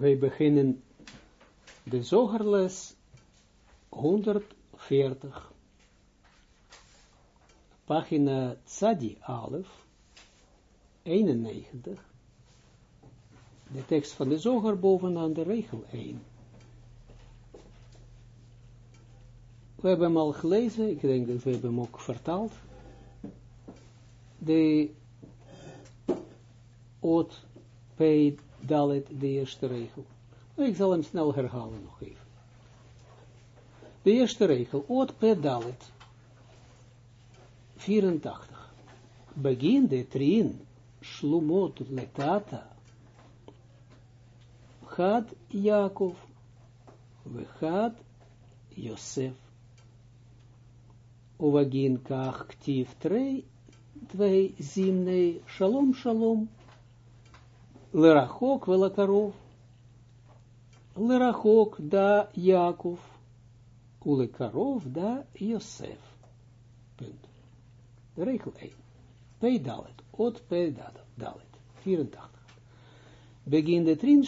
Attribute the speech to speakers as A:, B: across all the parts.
A: wij beginnen de zogerles 140, pagina Tzadi Alef, 91, de tekst van de zoger bovenaan de regel 1. We hebben hem al gelezen, ik denk dat we hebben hem ook vertaald. De Oot. Dalet, de eerste regel. Ik zal hem snel herhalen nog even. De eerste regel, Oot P. Dalet, 84. Begin de trin, Shlumot letata, Had Jacob, we had Josef. Ovagin kach ktief trei, twee zimne, shalom shalom, lerachok velakarov, lerachok da Jacob, ulekarov da Josef. Punt. De regel 1. P dalet, ot P dalet, 84. Begin de trin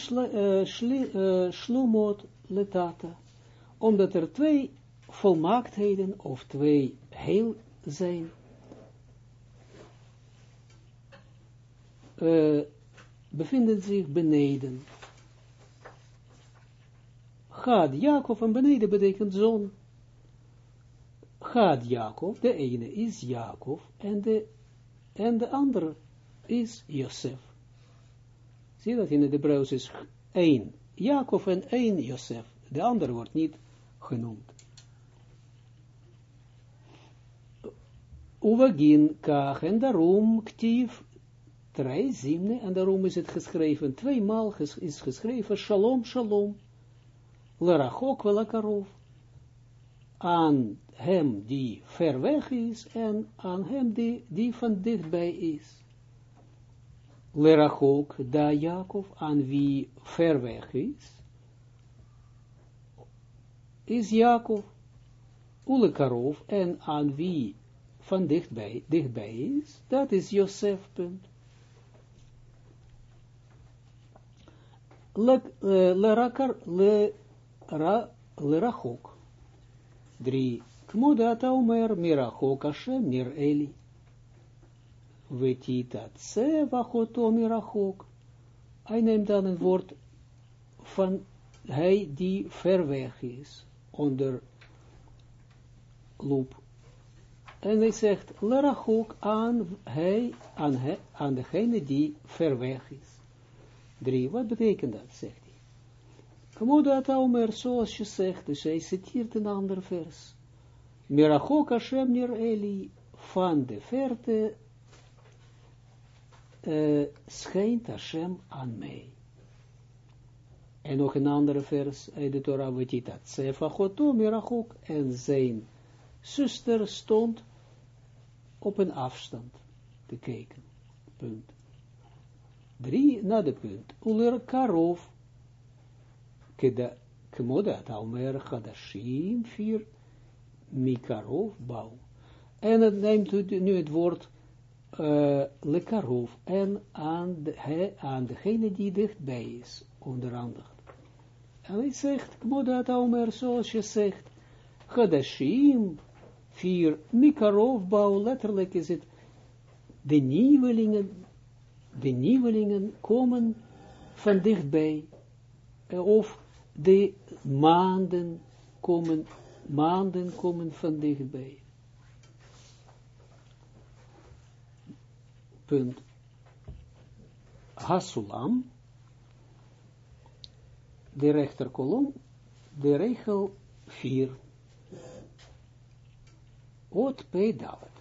A: shlumot letata, omdat er twee volmaaktheden of twee heel zijn, uh, bevinden zich beneden. Gaat Jacob en beneden betekent zon. Gaat Jacob, de ene is Jacob en de, en de andere is Josef. Zie dat in het Hebreeuws is één Jacob en één Josef. De andere wordt niet genoemd. Uwagin kach en daarom ktief Trei zimne, en daarom is het geschreven, tweemaal ges, is geschreven, shalom, shalom, lerachok velakarov, aan hem die ver weg is, en aan hem die, die van dichtbij is. Lerachok, da Jacob, aan wie ver weg is, is Jacob, ulekarov, en aan wie van dichtbij, dichtbij is, dat is Josef, punt. Le rakar le ra le rachok. Drie. Kmodat omer mirachok Hashem mir Eli. Vetita tse vachoto mirachok. Hij neemt dan een woord van hij die ver weg is, onder loop. En hij zegt, lerachok aan hij, aan, he, aan degene die ver weg is. 3. Wat betekent dat, zegt hij. Kamodat Omer, zoals je zegt, dus hij citeert een ander vers. Mirachok Hashem Eli, van de verte uh, schijnt Hashem aan mij. En nog een andere vers uit de Torah, Choto Mirachok, en zijn zuster stond op een afstand te kijken. Punt. Drie na de punt. Uler karov. Keda, kmoda talmer chadashim vier. Mikarov bouw. En het neemt nu het woord uh, lekarov. En aan, de, he, aan degene die dichtbij is. Onder andere. En hij zegt, kmoda talmer zoals je zegt. Chadashim vier. Mikarov bouw. Letterlijk is het de nieuwelingen de nieuwelingen komen van dichtbij, of de maanden komen, maanden komen van dichtbij. Punt. Hasulam, de rechterkolom, de regel 4. Ot P. Dalet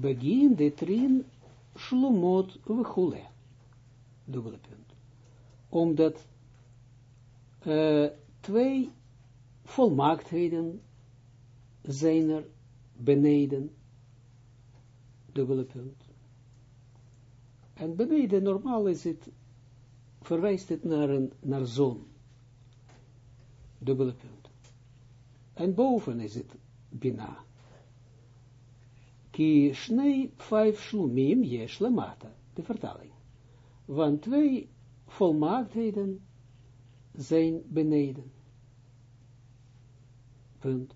A: begin de trin shlomot vechule. Dubbele punt. Omdat uh, twee volmaaktheden zijn er beneden. Dubbele punt. En beneden normaal is het, verwijst het naar, een, naar zon. Dubbele punt. En boven is het bina. Ki shnei vijf shlumim yesh lamata. De vertaling. Want twee volmaaktheden zijn beneden. Punt.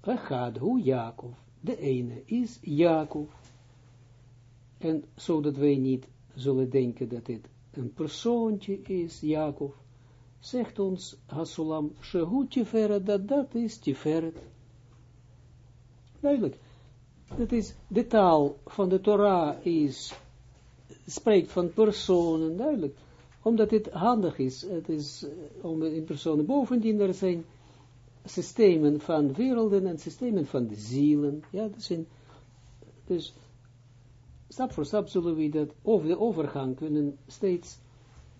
A: Echad hoe Jacob. De ene is Jacob. En zodat wij niet zullen denken dat dit een persoontje is, Jacob, zegt ons Hasulam, Shehu Tiferet, dat dat is Tiferet. Duidelijk. Dat is, de taal van de Torah is, spreekt van personen, duidelijk. Omdat het handig is, het is eh, om in personen. Bovendien er zijn systemen van werelden en systemen van de zielen. Ja, dat zijn, dus stap voor stap zullen we dat over de overgang kunnen steeds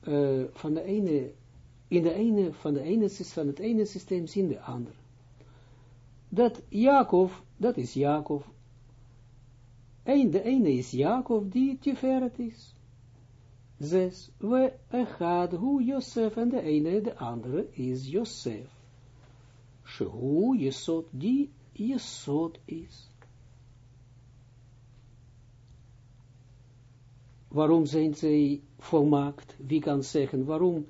A: uh, van de ene, in de ene, van de ene, van het ene systeem zien de andere. Dat Jacob, dat is Jacob. En de ene is Jacob die Tiferet is. Zes, we echad hu Josef en de ene, de andere is Josef. Shehu Jesod, die Jesod is. Waarom zijn zij volmaakt? Wie kan zeggen, waarom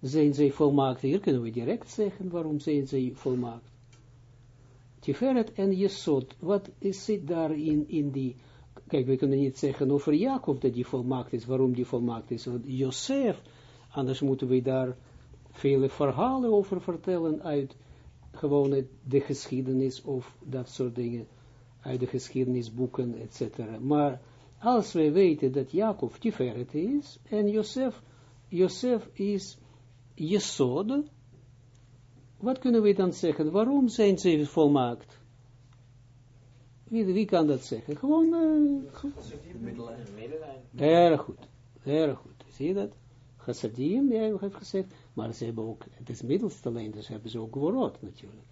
A: zijn zij volmaakt? Hier kunnen we direct zeggen, waarom zijn zij volmaakt? Tiferet en Jesod, wat is zit daarin in die, kijk, we kunnen niet zeggen over Jacob dat die volmaakt is, waarom die volmaakt is, want Josef, anders moeten we daar vele verhalen over vertellen uit gewoon de geschiedenis of dat soort dingen, uit de geschiedenisboeken, etc. Maar als wij weten dat Jacob Tiferet is, en Josef, Josef is Jesod, wat kunnen we dan zeggen? Waarom zijn ze volmaakt? Wie, wie kan dat zeggen? Gewoon... Uh, erg goed, erg goed. Zie je dat? Chassadim, jij hebt gezegd, maar ze hebben ook, het is middelste lijn, dus hebben ze ook worot natuurlijk.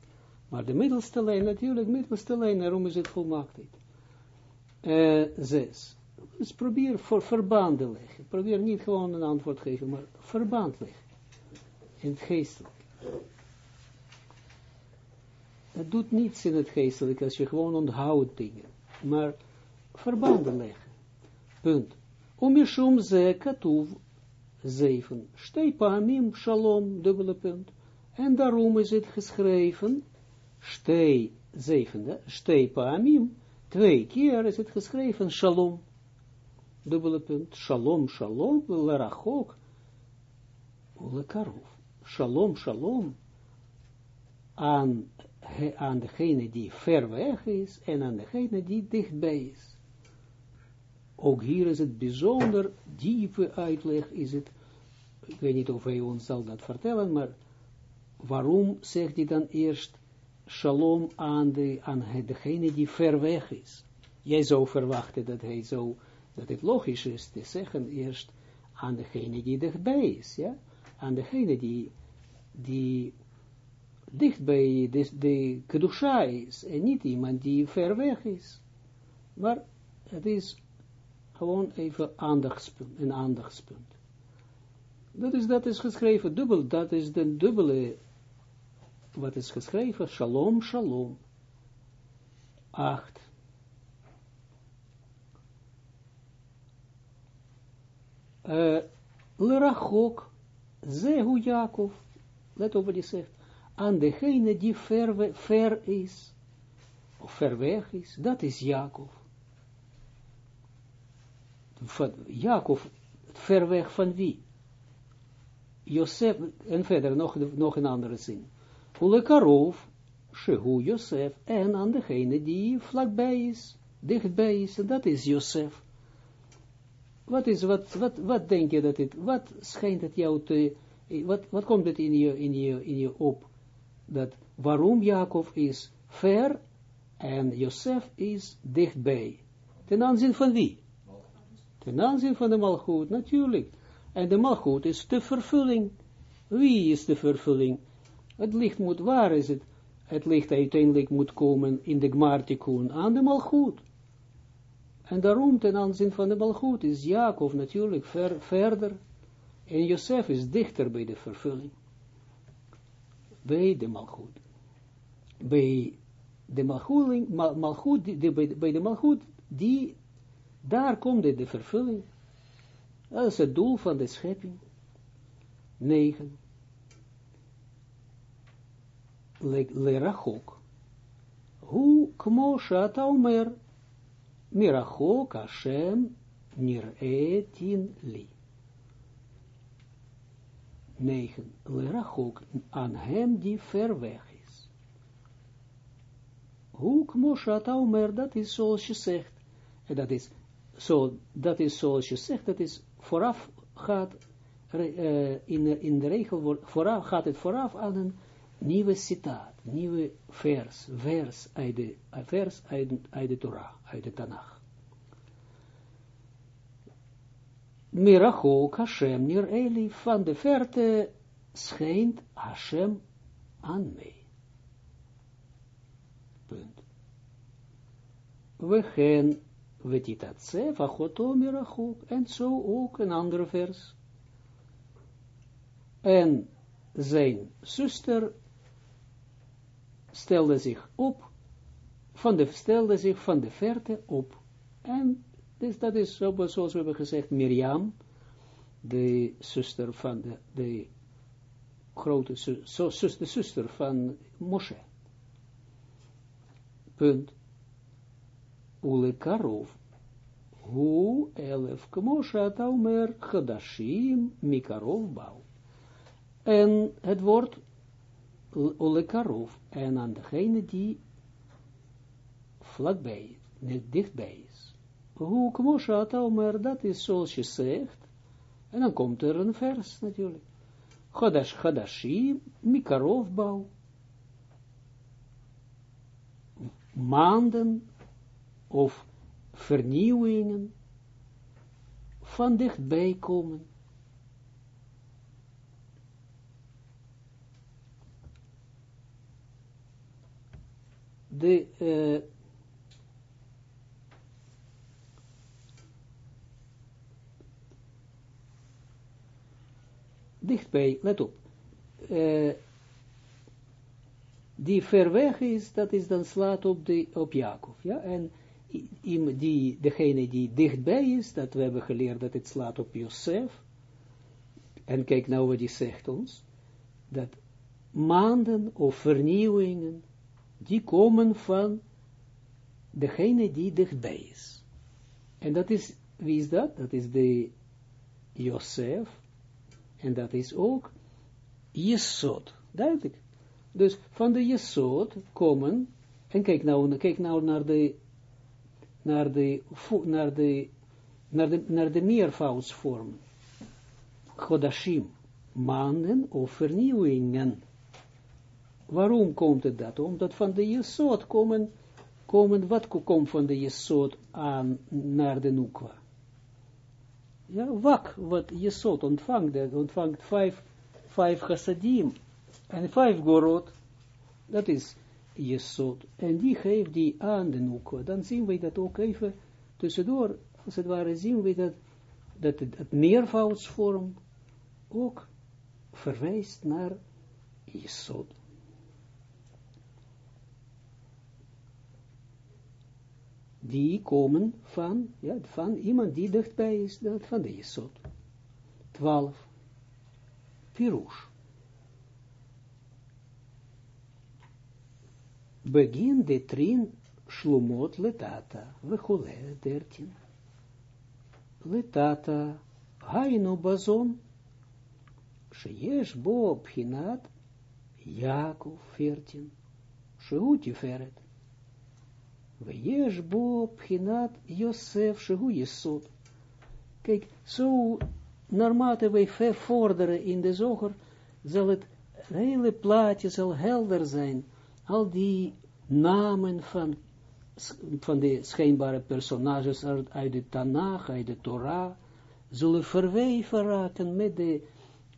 A: Maar de middelste lijn, natuurlijk, middelste lijn, waarom is het volmaaktheid? Uh, zes. Dus probeer voor verbanden leggen. Probeer niet gewoon een antwoord geven, maar verband leggen. In het geestelijk. Het doet niets in het geestelijk als je gewoon onthoudt dingen. Maar verbanden leggen. Punt. Omishum ze katuv zeven. Stei paamim shalom, dubbele punt. En daarom is het geschreven, stei, zevende, stei paamim, twee keer is het geschreven, shalom dubbele punt, shalom, shalom, lerachok, lekarov, shalom, shalom, aan, aan degene die ver weg is, en aan degene die dichtbij is. Ook hier is het bijzonder diepe uitleg, is het, ik weet niet of hij ons zal dat vertellen, maar waarom zegt hij dan eerst shalom aan, de, aan degene die ver weg is? Jij zou verwachten dat hij zo dat het logisch is te zeggen eerst aan degene die dichtbij is, ja, aan degene die, die dichtbij de, de kedusha is, en niet iemand die ver weg is. Maar het is gewoon even aandachtspunt, een aandachtspunt. Dat is, dat is geschreven dubbel, dat is de dubbele, wat is geschreven, shalom, shalom. Acht. uh, lerachok, zehu Jacob, let op wat hij zegt, aan degene die ver, ver is, of ver weg is, dat is Jacob. Jacob, ver weg van wie? Josef, en verder nog, nog een andere zin. Ulekarov, Shehu Josef, en aan degene die vlakbij is, dichtbij is, en dat is Josef. Wat is, wat, wat, wat denk je dat het, wat schijnt het jou te, wat, wat komt het in je, in je, in je op, dat waarom Jacob is ver en Josef is dichtbij. Ten aanzien van wie? Ten aanzien van de malgoed, natuurlijk. En de malgoed is de vervulling. Wie is de vervulling? Het licht moet, waar is het? Het licht uiteindelijk moet komen in de Gmartikun aan de malgoed. En daarom ten aanzien van de Malchut is Jacob natuurlijk ver, verder en Josef is dichter bij de vervulling. Bij de Malchut. Bij de Malchut, Malchut bij, de Malchut, die, daar komt de, vervulling. Dat is het doel van de schepping. 9. Lerachok. Hu kmo shata omer. Mirachok Hashem nir'etin li. 9. Lerachok aan hem die ver weg is. Hoe kmo shata omer, dat is zoals je zegt. En dat is, zo, dat is zoals je zegt, dat is vooraf gaat uh, in, in de regel vooraf, gaat het vooraf aan een nieuwe citaat, nieuwe vers, vers uit de, vers uit, de Torah, uit de Tanach. Mirachok Hashem nir Eli, van de verte schijnt Hashem aan mij. Punt. We gaan, ze, vachoto mirachok, en zo ook een andere vers en zijn zuster stelde zich op, van de, stelde zich van de verte op. En dat is, zoals we hebben gezegd, Mirjam, de zuster van de, de grote zuster, de zuster van Moshe. Punt. Ule Karov. Hu elef kmosha taumer chadashim mikarov bouw. En het woord olekarov, en aan degene die vlakbij, net dichtbij is. Hoe kmoshat maar dat is zoals je zegt, en dan komt er een vers natuurlijk. Chadash, chadashim, mikarov bouw. Maanden of vernieuwingen van dichtbij komen. de uh, dichtbij, let op, uh, die ver weg is, dat is dan slaat op, de, op Jacob, ja, en die, degene die dichtbij is, dat we hebben geleerd dat het slaat op Joseph, en kijk nou wat die zegt ons, dat maanden of vernieuwingen, die komen van degene die dichtbij is. En dat is, wie is dat? Dat is de Josef, en dat is ook Jesod, duidelijk. Dus van de Jesod komen, en kijk nou, kijk nou naar de, naar de, naar de, naar de, naar de meervoudsvorm. Chodashim, maanden of vernieuwingen. Waarom komt het dat? Omdat van de Jesod komen, komen wat komt van de Jesod aan naar de Nukwa? Ja, wak, wat Jesod ontvangt, dat ontvangt vijf, vijf chassadim en vijf gorot, dat is Jesod. En die geeft die aan de Nukwa. Dan zien we dat ook even tussendoor, als het ware zien we dat, dat het, het meervoudsvorm ook verwijst naar Jesod. die komen van, ja, van iemand die dichtbij is, nou, van de Jesod. 12. Pirush. Begin de trin schlumot letata, vechole 13. Letata, hainu bazon, sheyesh bo pchinat, jakov fertin, sheutiferet. Bo pchinat Josef shehu Jesod. Kijk, zo naarmate wij vorderen in de zoger, zal het hele plaatje zal helder zijn. Al die namen van, van de schijnbare personages uit de Tanach, uit de Torah, zullen verweven raken met de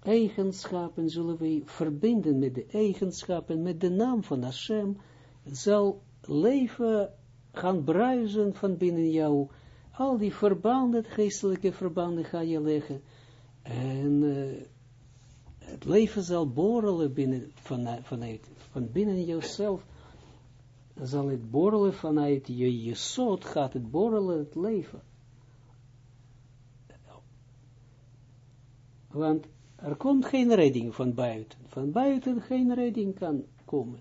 A: eigenschappen, zullen wij verbinden met de eigenschappen, met de naam van Hashem, zal leven gaan bruisen van binnen jou, al die verbanden, geestelijke verbanden ga je leggen, en uh, het leven zal borrelen binnen, van, vanuit, van binnen jezelf, zal het borrelen vanuit je, je soort, gaat het borrelen het leven. Want Er komt geen redding van buiten. Van buiten geen redding kan komen.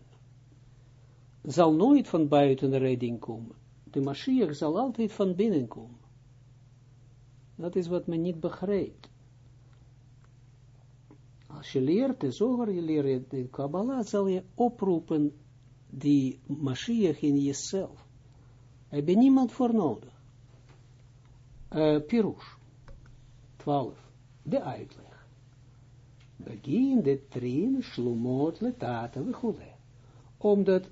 A: Zal nooit van buiten redding komen. De Mashiach zal altijd van binnen komen. Dat is wat men niet begrijpt. Als je leert de zoger, je leert de Kabbalah, zal je oproepen die Mashiach in jezelf. Heb je niemand voor nodig. Uh, Pirush, 12, de uitleg. Begin de trin, shlomot, letata, wechule. Omdat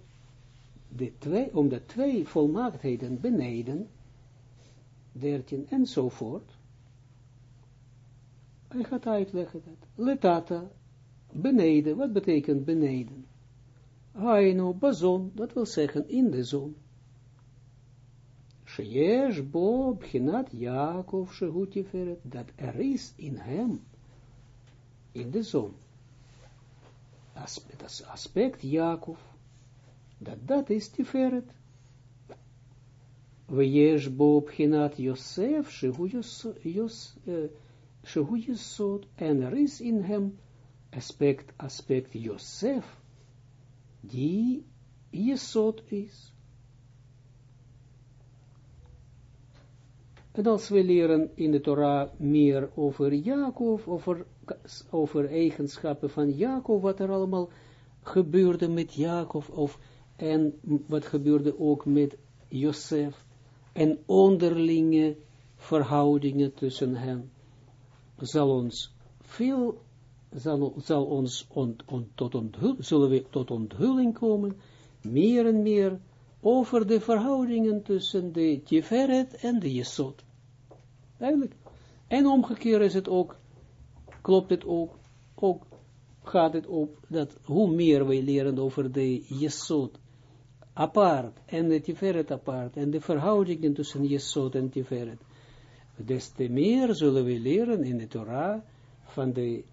A: de twee, omdat twee volmaaktheden beneden, 13 enzovoort, hij gaat uitleggen dat. Letata, beneden, wat betekent beneden? Haino, bazon, dat wil zeggen in de zon. Sheyesh bo bchinat Jacob shehu dat er is in hem, in de zon, aspect Jacob, dat dat is tiferet. Weyesh bo bchinat Yosef shehu Yos, shehu Yosod, en er is in hem aspect, aspect Yosef, die Yesod is. En als we leren in de Torah meer over Jacob, over, over eigenschappen van Jacob, wat er allemaal gebeurde met Jacob, of, en wat gebeurde ook met Joseph, en onderlinge verhoudingen tussen hen, zal ons veel, zal, zal ons tot zullen we tot onthulling komen, meer en meer, over de verhoudingen tussen de Tiferet en de Jesod. Eigenlijk. En omgekeerd is het ook, klopt het ook, ook gaat het op, dat hoe meer wij leren over de Jesod apart, en de Tiferet apart, en de verhoudingen tussen Jesod en Tiferet, des te meer zullen we leren in de Torah van de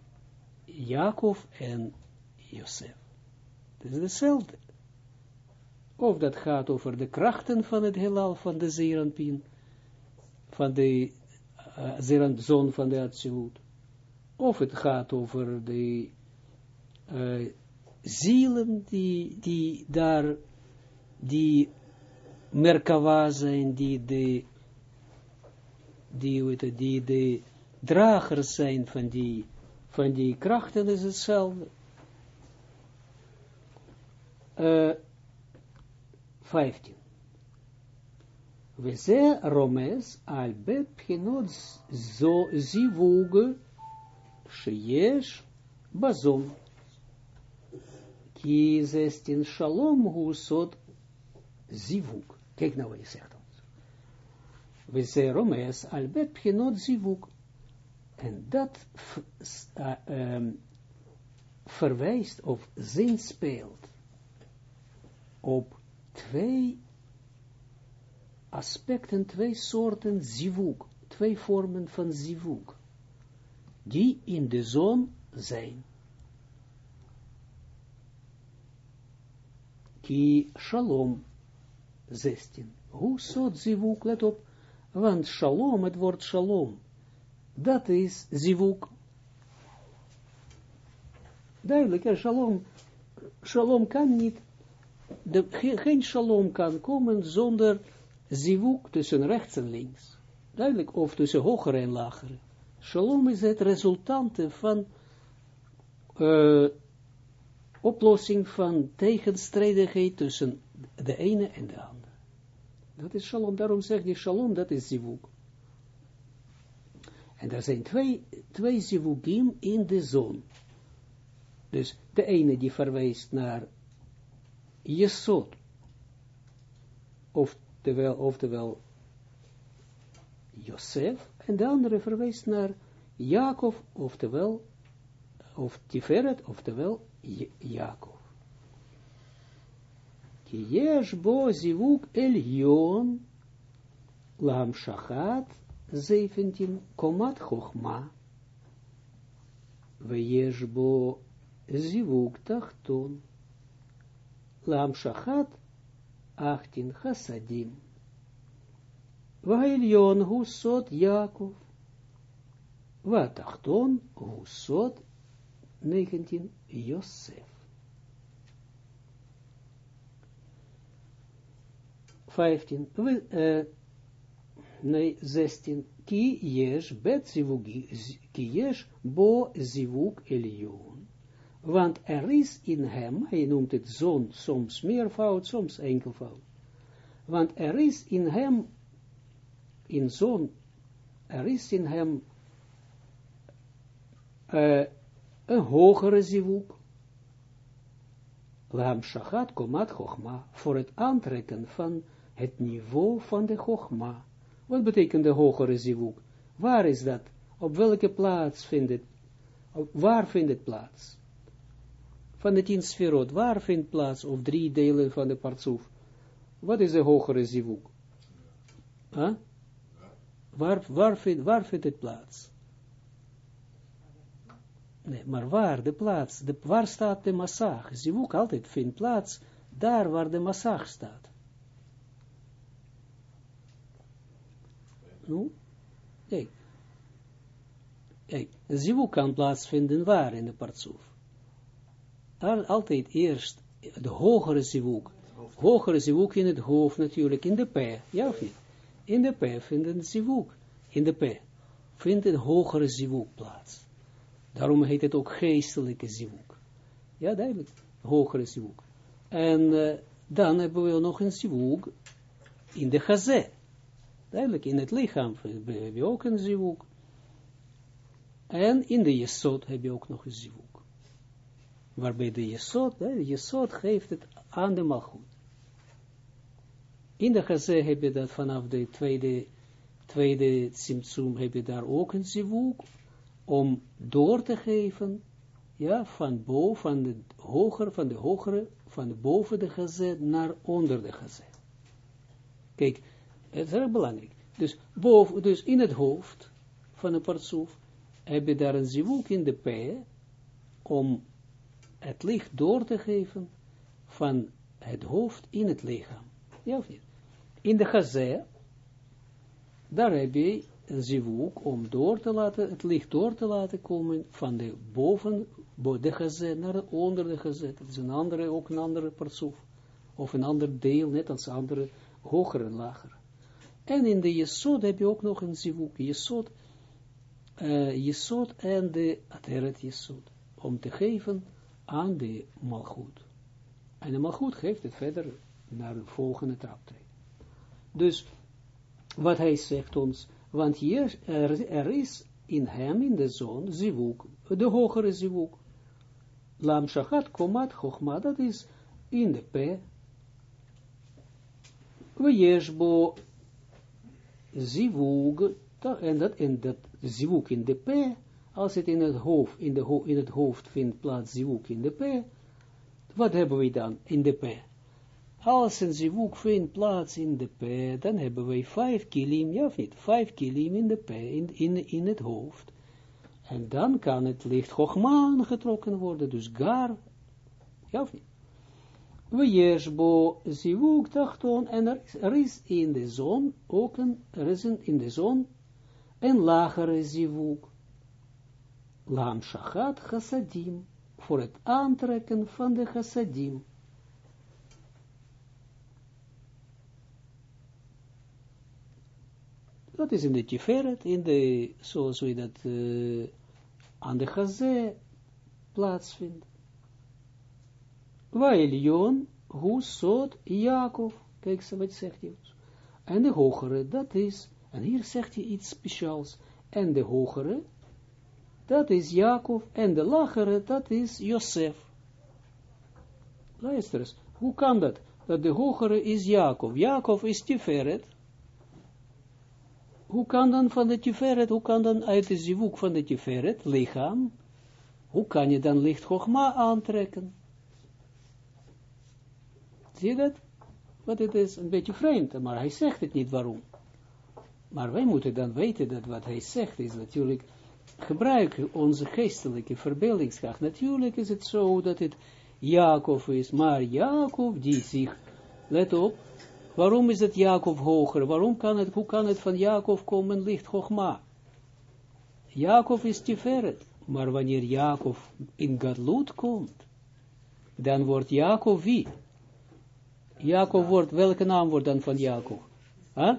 A: Jacob en Josef. Het is hetzelfde. Of dat gaat over de krachten van het heelal, van de Zeranpien, van de uh, van de Atsilut. Of het gaat over de uh, zielen die, die daar, die Merkava zijn, die de, die, die, die de dragers zijn van die, van die krachten, is hetzelfde. Uh, 15. We ze romes al bet pchinot zo zivug sheyesh bazon. Ki zestin shalom husot zivug. Kijk nou wat hij zegt ons. We ze romes al bet pchinot zivug. En dat verwijst of zinspeelt op twee aspecten, twee soorten zivuk, twee vormen van zivuk, die in de zon zijn. Ki shalom, 16. Hoe soort zivuk, let op, want shalom, het woord shalom, dat is zivuk. Duidelijk, ja, shalom, shalom kan niet, de, geen shalom kan komen zonder zivuk tussen rechts en links. Duidelijk, of tussen hogere en lagere. Shalom is het resultante van uh, oplossing van tegenstrijdigheid tussen de ene en de andere. Dat is shalom, daarom zegt hij shalom, dat is zivuk. En er zijn twee, twee zivukim in de zon. Dus de ene die verwijst naar Jesod, of terwijl, oftewel Josef, en de andere verwijst naar Jacob, oftewel, of Tiferet, oftewel Jacob. Ki yesh bo zivuk elyon, lam shachat, 17, komat chochma, we yesh bo zivuk tachton, lam shachat, 18 chassadim. Vailion hu sot Jacob. Wat achton, Husot 19, Josef. 15, uh, nee, 16, ki yesh bet zivugi, ki yesh bo zivug elion. Want er is in hem, hij noemt het zon, soms meervoud, soms enkelvoud. Want er is in hem, in zon, er is in hem een hogere zivuk. Lam shachat komat chokma, voor het aantrekken van het niveau van de chokma. Wat betekent de hogere zivuk? Waar is dat? Op welke plaats vindt het? waar vindt het plaats? Van de tien sferot, waar vindt plaats, of drie delen van de partsoef? Wat is de hogere zivuk? Huh? Waar, waar, vindt, waar vindt het plaats? Nee, maar waar de plaats, de, waar staat de massag? Zivuk altijd vindt plaats daar waar de massag staat. Nu, kijk, kijk, zivuk kan plaatsvinden waar in de partsoef? Altijd eerst de hogere zivuk, hogere zivuk in het hoofd natuurlijk, in de p, ja of niet? In de p vindt zivuk, in de p vindt een hogere zivuk plaats. Daarom heet het ook geestelijke zivuk. Ja, duidelijk. Hogere zivuk. En dan hebben we nog een zivuk in de gazé. Duidelijk, in het lichaam heb je ook een zivuk. En in de jesot heb je ook nog een zivuk. Waarbij de jesot, de jesot geeft het aan de malgoed. In de gazé heb je dat vanaf de tweede, tweede simtsum heb je daar ook een zivuk om door te geven, ja, van boven, de hogere, van de hogere, van boven de gezet naar onder de gezet. Kijk, het is erg belangrijk. Dus, boven, dus in het hoofd van een partsoef heb je daar een zivuk in de p, om het licht door te geven van het hoofd in het lichaam. Ja of niet? In de gazé, daar heb je een zivuk om door te laten, het licht door te laten komen van de boven, de naar de onder de gezet. Dat is een andere, ook een andere partsoef. Of een ander deel, net als andere, hoger en lager. En in de jesod heb je ook nog een zivuk. Jesod, jesod en de ateret jesod. Om te geven aan de malgoed. En de malgoed geeft het verder naar de volgende traptreden. Dus, wat hij zegt ons, want hier, er, is in hem, in de zon, zivuk, de hogere zivuk. Lam shachat komat dat is in de p. We jesbo zivug, en dat, en dat zivuk in de p, als het in het hoofd, in, de in het hoofd vindt plaats zivuk in de p, wat hebben we dan in de p? Als een zivuk vindt plaats in de p, dan hebben wij vijf kilim, ja of niet, vijf kilim in de p, in, in, in het hoofd. En dan kan het licht Chogma getrokken worden, dus gar, ja of niet. We jesbo zivuk tachton, en er is, in de zon ook een, er is in de zon een lagere zivuk. Lam shachat chassadim, voor het aantrekken van de chassadim. Dat is in de Tiferet, in de, zoals we dat uh, aan de Chazé plaatsvindt. Waelion, hoe soort Jacob, kijk ze wat zegt hij. En de hogere, dat is, en hier zegt hij iets speciaals, en de hogere, dat is Jacob, en de lagere, dat is Josef. Luister eens, hoe kan dat? Dat de hogere is Jacob. Jacob is Tiferet, hoe kan dan van de tiferet, hoe kan dan uit de zivuk van de tiferet, lichaam, hoe kan je dan licht Chogma aantrekken? Zie je dat? Want het is een beetje vreemd, maar hij zegt het niet waarom. Maar wij moeten dan weten dat wat hij zegt is natuurlijk, gebruiken onze geestelijke verbeeldingskracht. Natuurlijk is het zo dat het Jacob is, maar Jacob die zich, let op, Waarom is het Jacob hoger? Waarom kan het, hoe kan het van Jacob komen licht Chogma? Jacob is Tiferet, maar wanneer Jacob in Gadlut komt, dan wordt Jacob wie? Jacob wordt, welke naam wordt dan van Jacob? Huh?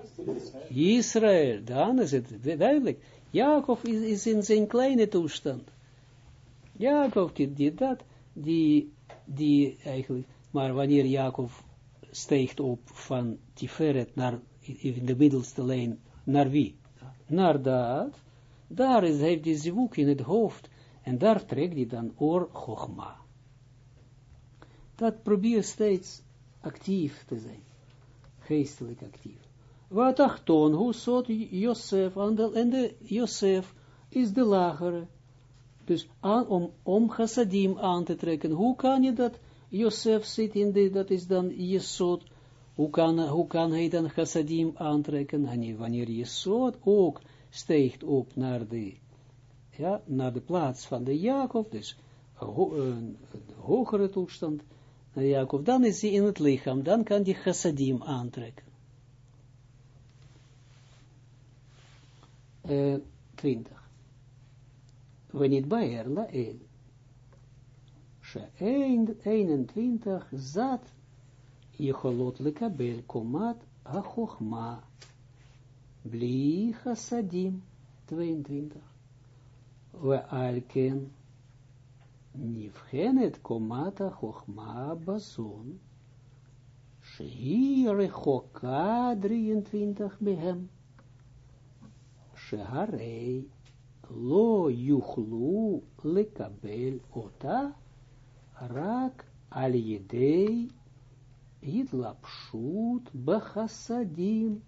A: Israël, dan is het duidelijk. Jacob is, in zijn kleine toestand. Jacob, die dat, die, die eigenlijk, maar wanneer Jacob steekt op van Tiferet naar, in de middelste lijn, naar wie? Naar dat, daar is, heeft hij zivuk in het hoofd, en daar trekt hij dan oor Chogma. Dat probeert steeds actief te zijn, geestelijk actief. Wat achton, hoe zot Josef, en de Josef is de lagere. Dus aan, om, om chassadim aan te trekken, hoe kan je dat, Josef zit in de, dat is dan Jesod, hoe kan, hoe kan hij dan chassadim aantrekken, en wanneer Jesod ook steekt op naar de, ja, naar de plaats van de Jacob, dus een, hogere toestand, naar Jacob, dan is hij in het lichaam, dan kan hij chassadim aantrekken. Uh, 20. ונתבהר לאל, ש-21 zat יכולות לקבל קומת החוכמה, בלי חסדים, 22, ועל כן נבחנת קומת החוכמה בזון, שהיא רחוקה 23 מהם, שהרי lo yuchlu lekabel ota rak al yedei hitlapshut bachasadim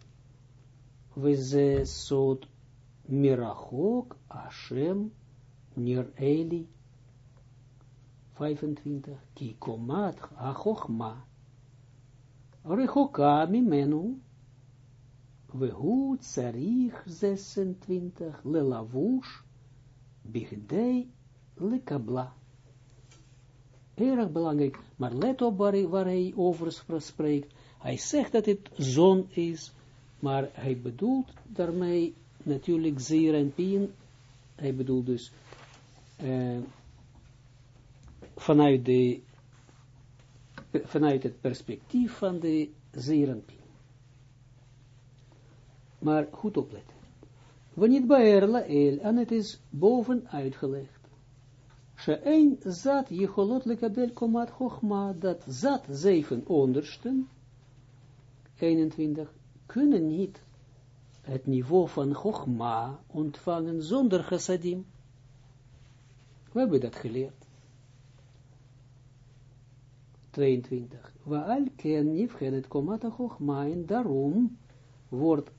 A: veze sod mirachok Hashem nir eli 25 ki komat ha-chochma rechoka mimenu Wehu tsarich 26 lelavush bigdei lekabla. Erg belangrijk, maar let op waar hij, over spreekt. Hij zegt dat het zon is, maar hij bedoelt daarmee natuurlijk zeer en pien. Hij bedoelt dus uh, vanuit, de, vanuit het perspectief van de zeer en pien. Maar goed opletten. Wanneer bij el, en het is boven uitgelegd. She'ein zat jecholot lekabel komat chochma, dat zat zeven ondersten, 21, kunnen niet het niveau van chochma ontvangen zonder chassadim. We hebben dat geleerd. 22. Waal ken nifgen het komata chochma, en daarom wordt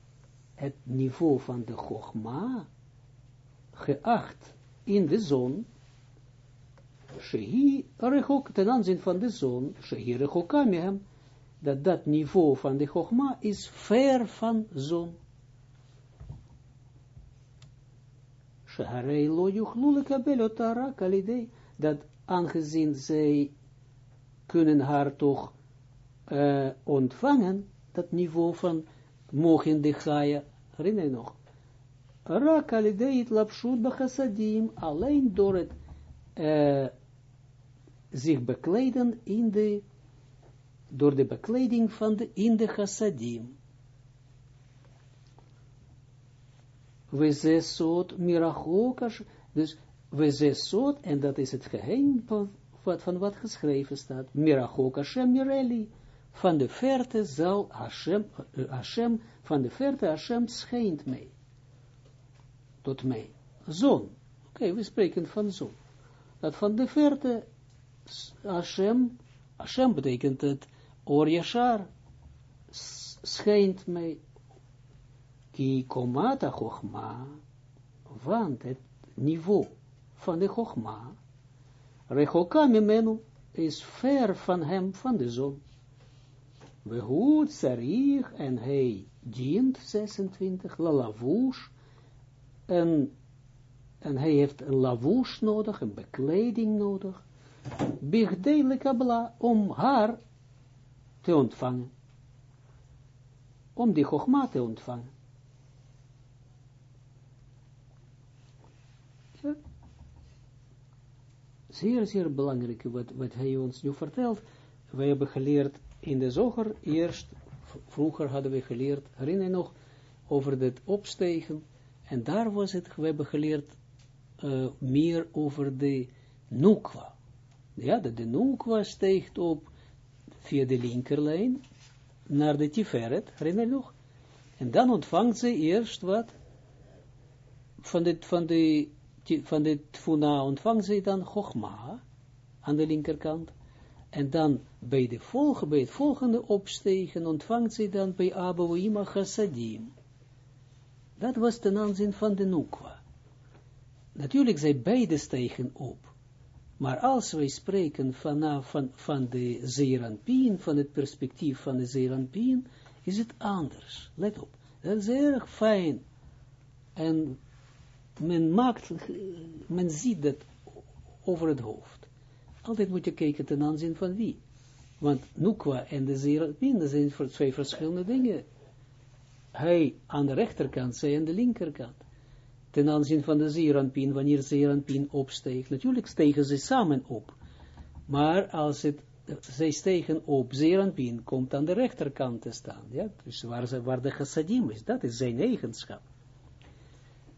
A: het niveau van de Chogma geacht in de zon, Shehi rechok, ten aanzien van de zon, Shehi rechokamehem, dat dat niveau van de Chogma is ver van zon. Sheharei lo yuchlu lekabel otara kalidei, dat aangezien zij kunnen haar toch uh, ontvangen, dat niveau van mogen de Gaia, herinner je nog, Rak alideit lapshut bachassadim, alleen door het uh, zich bekleden in de, door de bekleding van de, in de chassadim. We zesot mirachokas, dus we zesot, en dat is het geheim van, van wat geschreven staat, mirachokas mireli, van de verte zal Hashem, Hashem van de verte Hashem schijnt mij. Tot mij. Zon. Oké, we spreken van zon. Dat van de verte Hashem, Hashem betekent het Or Yashar, schijnt mij. Ki komata chokma, want het niveau van de chokma, rechoka mimenu, is ver van hem, van de zon. We goed sarich en hij dient 26 la en, en hij heeft een lavouche nodig, een bekleding nodig, bigdele kabla om haar te ontvangen, om die chogma te ontvangen. Zeer, zeer belangrijk wat, wat hij ons nu vertelt. We hebben geleerd in de zoger, eerst, vroeger hadden we geleerd, herinner je nog, over het opstegen. En daar was het, we hebben geleerd uh, meer over de nukwa. Ja, dat de nukwa steegt op via de linkerlijn naar de tiferet, herinner je nog? En dan ontvangt ze eerst wat? Van de, van de, van de tfuna ontvangt ze dan chogma aan de linkerkant. En dan bij, de volgende, het volgende opstegen ontvangt ze dan bij Abouima chassadim. Dat was ten aanzien van de Nukwa. Natuurlijk, zij beide stegen op. Maar als wij spreken vanaf van, van de Zeranpien, van het perspectief van de Zeranpien, is het anders. Let op. Dat is erg fijn. En men maakt, men ziet dat over het hoofd. Altijd moet je kijken ten aanzien van wie. Want Nukwa en de Zeranpien, dat zijn twee verschillende dingen. Hij aan de rechterkant, zij aan de linkerkant ten aanzien van de zeeranpien, wanneer zeeranpien opsteegt. Natuurlijk stegen ze samen op. Maar als het, zij stegen op, zeeranpien komt aan de rechterkant te staan. Ja? Dus waar, waar de chassadim is, dat is zijn eigenschap.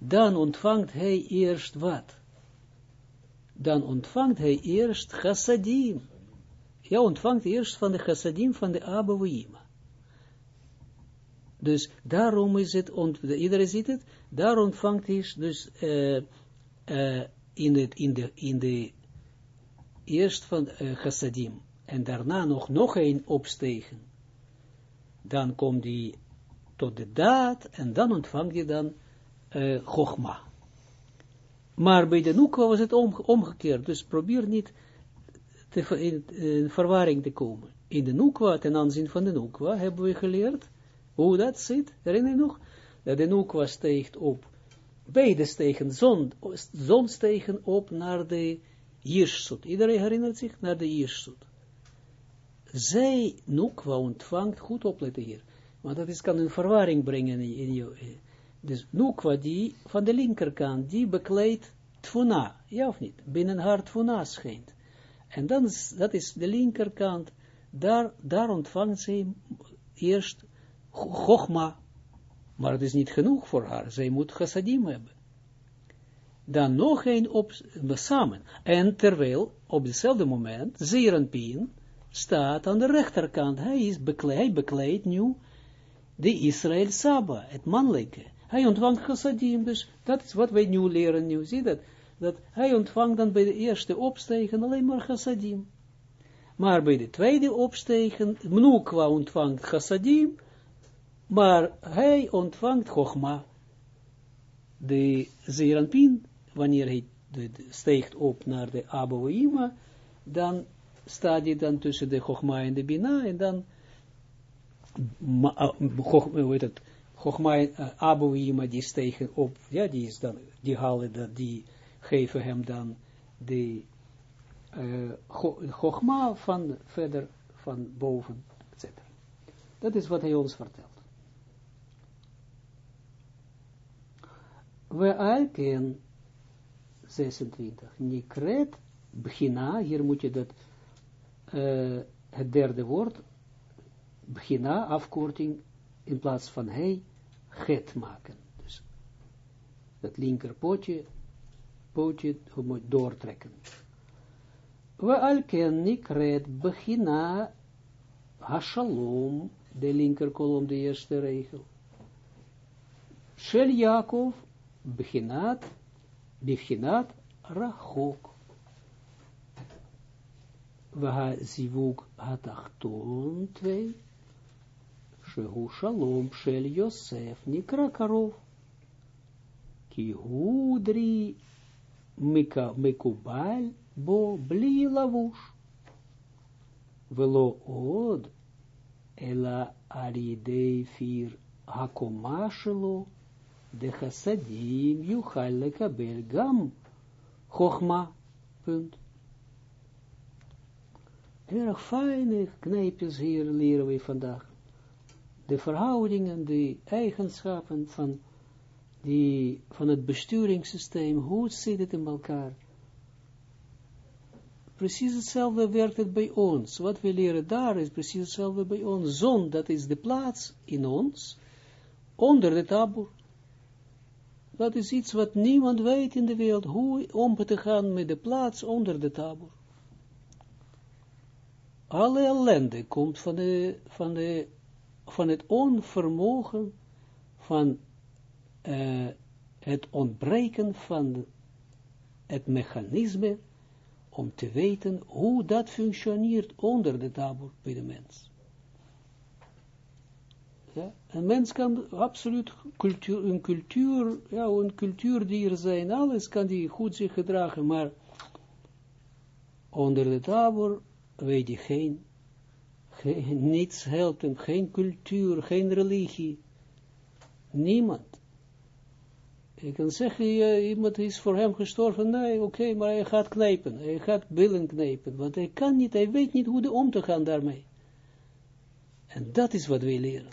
A: Dan ontvangt hij eerst wat? Dan ontvangt hij eerst chassadim. Ja, ontvangt eerst van de chassadim van de Abouima. Dus daarom is het, iedereen ziet het, daar ontvangt hij dus uh, uh, in, het, in, de, in de eerst van uh, chassadim en daarna nog, nog een opstegen. Dan komt hij tot de daad en dan ontvangt hij dan uh. Maar bij de Nukwa was het om, omgekeerd, dus probeer niet te, in, in verwarring te komen. In de Nukwa, ten aanzien van de Nukwa, hebben we geleerd hoe dat zit, herinner je nog? Dat de Nukwa steegt op, beide stegen, zon, zon stegen op naar de Jirsut. Iedereen herinnert zich naar de Jirsut. Zij, Nukwa, ontvangt, goed opletten hier, want dat is, kan een verwarring brengen in je. Dus Nukwa, die van de linkerkant, die bekleedt Tfuna, ja of niet? Binnen haar Tfuna schijnt. En dan is, dat is de linkerkant, daar, daar ontvangt zij eerst Chogma, maar het is niet genoeg voor haar. Zij moet chassadim hebben. Dan nog een op, samen. En terwijl op hetzelfde moment, Zeranpien staat aan de rechterkant. Hij, is bekleed, hij bekleedt nu de Israël Saba, het mannelijke. Hij ontvangt chassadim, dus dat is wat wij nu leren nu. Zie dat? Dat hij ontvangt dan bij de eerste opstegen alleen maar chassadim. Maar bij de tweede opstegen, Mnukwa ontvangt chassadim, maar hij ontvangt Chogma. De Zeranpin, wanneer hij steekt op naar de Abouima, dan staat hij dan tussen de Chogma en de Bina, en dan hoe heet die stegen op, ja, die, is dan, die halen dat, die geven hem dan de uh, van verder, van boven, etc. Dat is wat hij ons vertelt. we alken 26, nikret, begina, hier moet je dat, het derde woord, begina, afkorting, in plaats van hij, get maken. Dus dat linker pootje, moet doortrekken. We alken nikret, begina, hashalom, de linker kolom, de eerste regel. Shel Jacob, Beginat, Bivchinat, Rachok. Vaha zivuk hatachton twee. Shehu shalom shel Yosef nikra karov. Ki hudri mikubal bo bli lavush. Velo od ela aridei fir hakomashelo de chassadim yuchal lekabel gam. Punt. Erg fijne knijpjes hier leren we vandaag. De verhoudingen, de eigenschappen van die, van het besturingssysteem, hoe zit het in elkaar? Precies hetzelfde werkt het bij ons. Wat we leren daar is precies hetzelfde bij ons. Zon, dat is de plaats in ons, onder de tabur. Dat is iets wat niemand weet in de wereld, hoe om te gaan met de plaats onder de tabur. Alle ellende komt van, de, van, de, van het onvermogen, van uh, het ontbreken van het mechanisme om te weten hoe dat functioneert onder de tabor bij de mens. Ja, een mens kan absoluut cultuur, een cultuur, ja, een cultuurdier zijn, alles kan die goed zich gedragen, maar onder de tabor weet je geen, niets helpt hem, geen cultuur, geen religie, niemand. Je kan zeggen, iemand is voor hem gestorven, nee, oké, maar hij gaat knijpen, hij gaat billen knijpen, want hij kan niet, hij weet niet hoe de om te gaan daarmee. En dat is wat wij leren.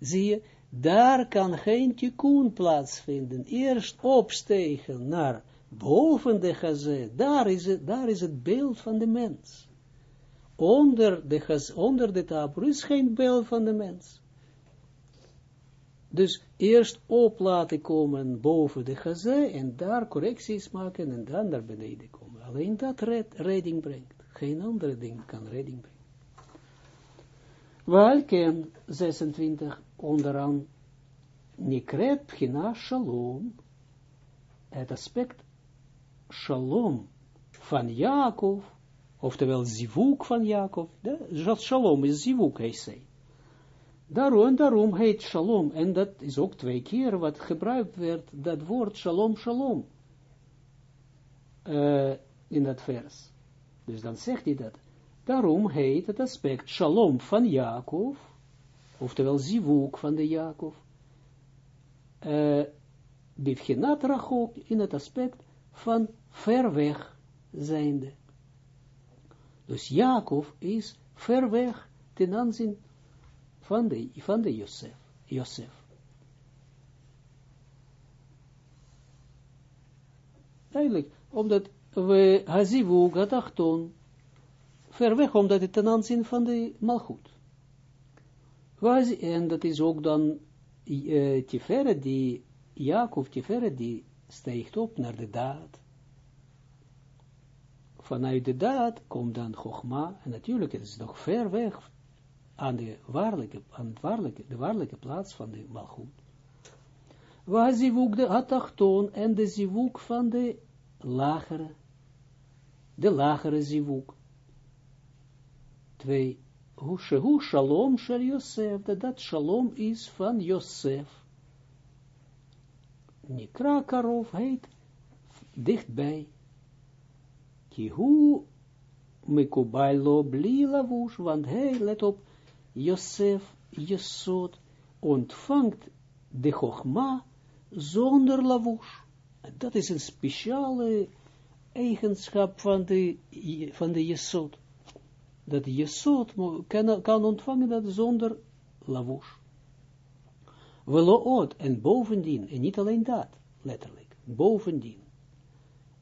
A: Zie je, daar kan geen tikkun plaatsvinden. Eerst opstegen naar boven de gazé, daar is het, daar is het beeld van de mens. Onder de, tabor is geen beeld van de mens. Dus eerst op laten komen boven de gazé en daar correcties maken en dan naar beneden komen. Alleen dat red, redding brengt. Geen andere ding kan redding brengen. Welke 26 onderaan Nikret Pchina Shalom, het aspect Shalom van Jacob, oftewel Zivuk van Jacob, dat Shalom is Zivuk, hij zei. Daarom, daarom heet shalom, en dat is ook twee keer wat gebruikt werd, dat woord shalom, shalom, uh, in dat vers. Dus dan zegt hij dat. Daarom heet het aspect shalom van Jacob, oftewel zivuk van de Jacob, uh, bivchenat rachok, in het aspect van ver weg zijnde. Dus Jacob is ver weg ten aanzien van de, van de Josef. Josef. Duidelijk, omdat we Hazivug Atachton ver weg, omdat het ten aanzien van de Malchut. En dat is ook dan uh, Tiferet, die Jacob Tiferet, die stijgt op naar de daad. Vanuit de daad komt dan Chogma, en natuurlijk het is nog ver weg aan de waarlijke, aan het waarlijke, de waarlijke plaats van de malgoed. Waar zivuk de atachton en de zivuk van de lagere, de lagere zivuk. Twee, hoe shalom shel Yosef, dat dat shalom is van Yosef. Nikra Karov heet dichtbij. Ki hu mekubalo bli lavush, want hij, let op, Josef, Jesod, ontvangt de Chogma zonder lavush. Dat is een speciale eigenschap van de, van de Jesod. Dat Jesod kan, kan ontvangen dat zonder lavush. Veloot, en bovendien, en niet alleen dat, letterlijk, bovendien.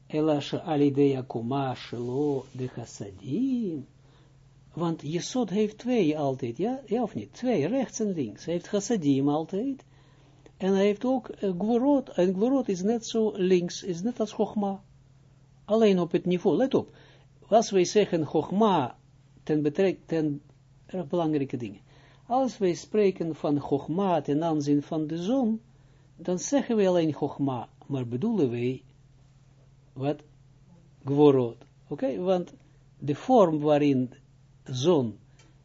A: Elasha alidea koma shelo de chassadim, want Jesod heeft twee altijd, ja, ja of niet? Twee, rechts en links. Hij heeft chassadim altijd. En hij heeft ook uh. En gvorot is net zo links, is net als chogma. Alleen op het niveau, let op. Als wij zeggen chogma, ten betrek, ten belangrijke dingen. Als wij spreken van chogma ten aanzien van de zon, dan zeggen we alleen chogma, maar bedoelen wij wat? Gvorot. Oké, want de vorm waarin zon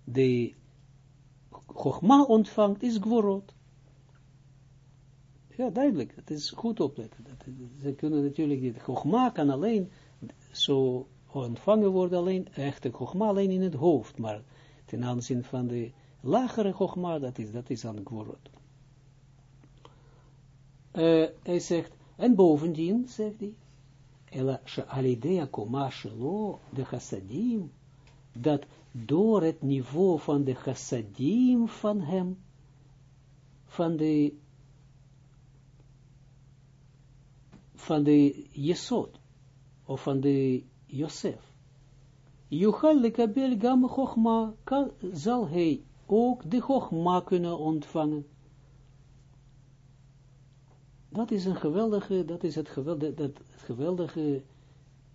A: de Chogma ontvangt, is Gvorot. Ja, duidelijk, het is goed opletten. Dat, ze kunnen natuurlijk niet, Chogma kan alleen zo ontvangen worden, alleen, echte Chogma alleen in het hoofd, maar ten aanzien van de lagere Chogma, dat is, dat is aan Gvorot. Uh, hij zegt, en bovendien, zegt hij, Ela alidea koma shelo de chassadim, dat door het niveau van de chassadim van hem, van de van de Jesod, of van de Josef. Juchal lekabel gam chokma, zal hij ook de chokma kunnen ontvangen. Dat is een geweldige, dat is het geweldige, dat, geweldige